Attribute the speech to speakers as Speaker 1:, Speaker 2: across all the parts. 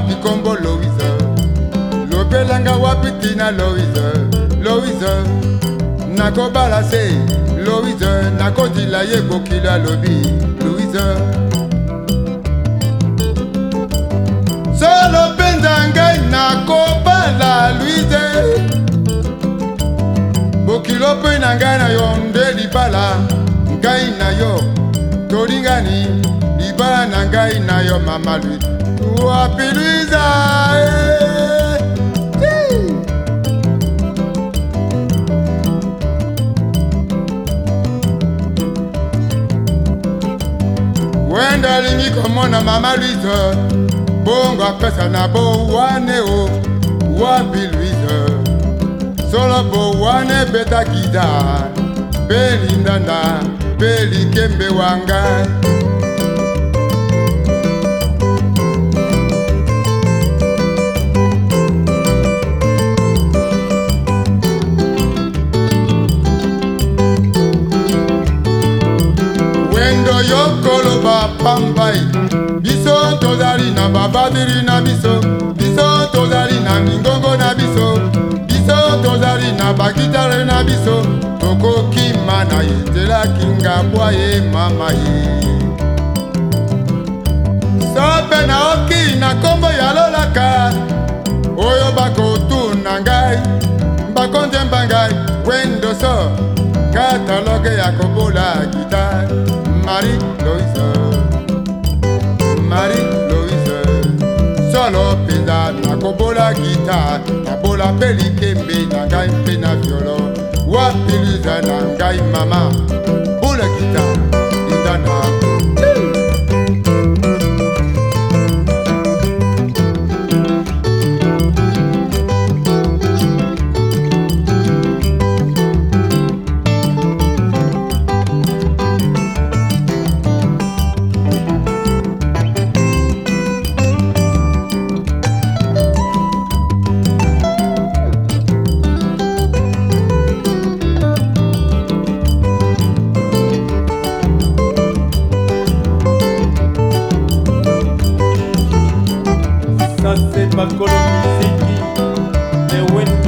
Speaker 1: wapi kombo loise lobelanga wapi tina loise loise nakobala se loise nakotila ye bokili alobi loise solo mpenza ngai nakobala luise bokilo mpe na ngai na yo nde libala ngai na yo tolingani mopala na ngai na yo mama lui wapi luiza eh? wende alingi komona mama luise bongo apesa na bowane o wapi luise solo bowane betakida mpe lindanda mpe likembe wanga tokolo bapambai biso tozali na babadiri na biso biso tozali na mingongo na biso biso tozali na bagitare na biso tokokima na ye zelaki ngabwa ye mama ye sope naoki na nkombo ya lolaka oyo bakotuna ngai bakonzemba ngai wendoso kataloge ya kobola gitare Marie Louise Marie Louise solo mpenza nakobola gita nabola mpe likembe na ngai mpe na violo wapi luza na ngai mama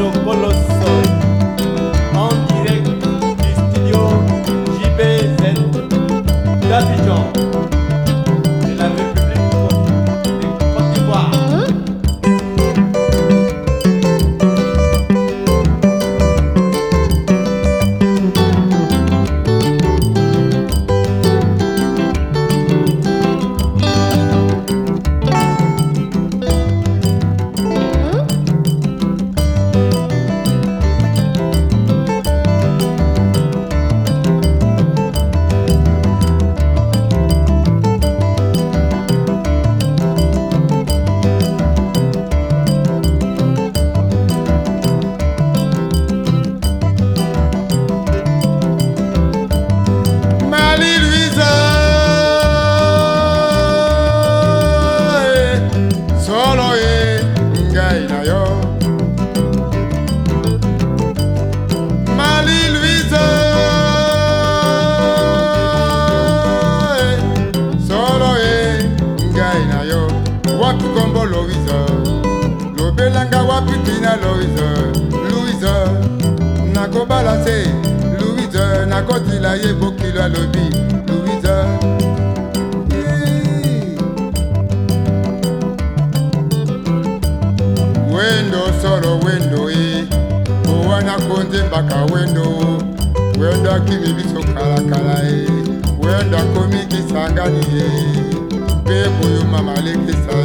Speaker 1: Dongoloso bina louise louise nakobala te louise nakotila ye bokilo alobi louise wendo solo wendo e owana konze mbaka wendo wendo akimi biso kalakala e wendo akomi kisangani e mpe boyo mama lekesa